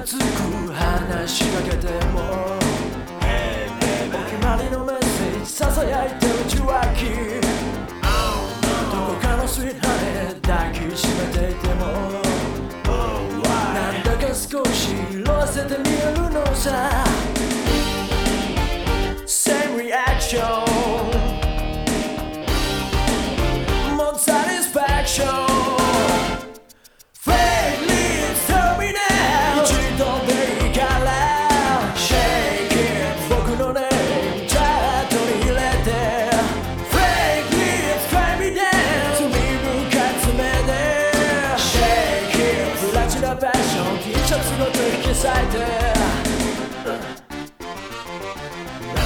つく話しかけても。お決まりのメッセージささやいてうちは君ション T シャツごと引き裂いて No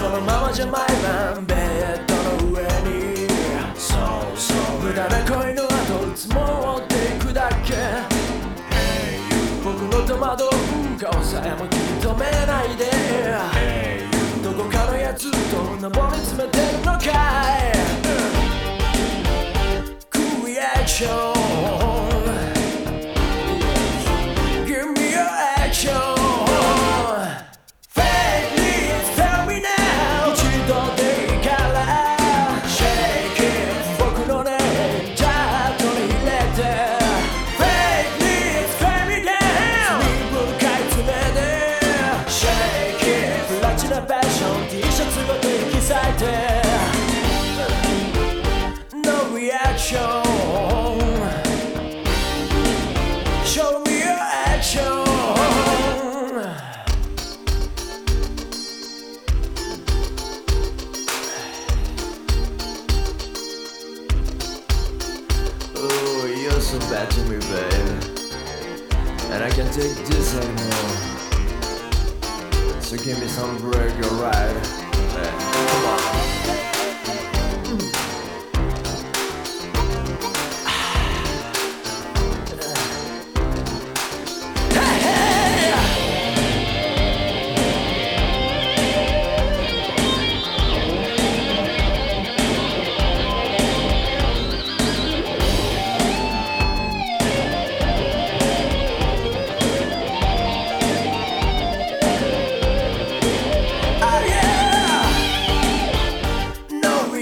このままじゃ毎晩ベッドの上にそうそう無駄な恋の後積もっていくだけ Hey you 僕の戸惑う顔さえも気に留めないで Hey you どこかのやつと上り詰めてるのかいク No reaction. Show me your action. Oh, you're so bad to me, babe. And I can't take this anymore. So give me some break, alright? Come on. Mm.